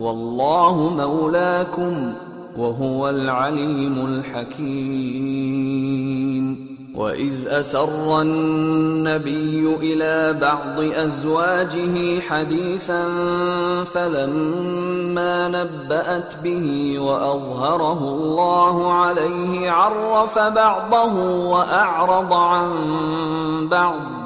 والله مولاكم وهو العليم الحكيم. وإذ أسر النبي إلى بعض أزواجه حديثا فلما نبأت به وأظهره الله عليه عرف بعضه وأعرض عن بعض.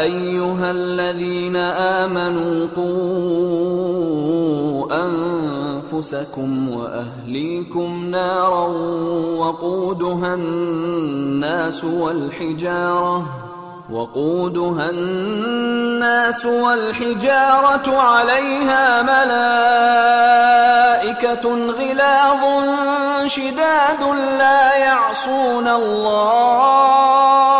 أيها الذين آمنوا قوا أنفسكم وأهليكم نارا وقودها الناس والحجارة وقودها الناس والحجارة عليها ملائكة غلاظ شداد لا يعصون الله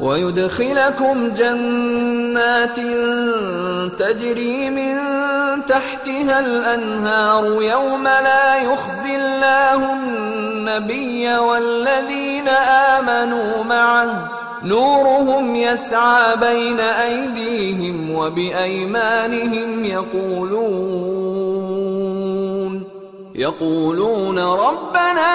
ويدخلكم جنات تجري من تحتها الأنهار يوم لا يخزي الله النبي والذين آمنوا معه. نورهم يسعى بين أيديهم وبأيمانهم يقولون يقولون ربنا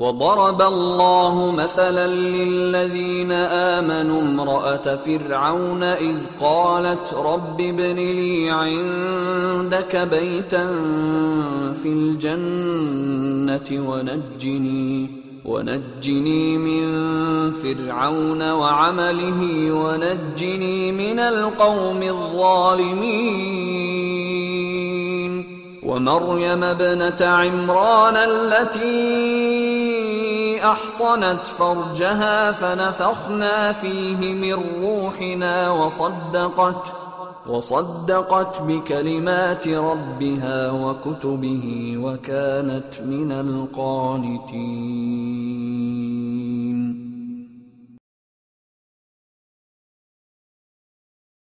وضرب الله مثلا للذين آمنوا امرأة فرعون إذ قالت رب ابن لي عندك بيتا في الجنة ونجني ونجني من فرعون وعمله ونجني من القوم الظالمين. ومريم ابنة عمران التي أحصنت فرجها فنفخنا فيه من روحنا وصدقت وصدقت بكلمات ربها وكتبه وكانت من القانتين.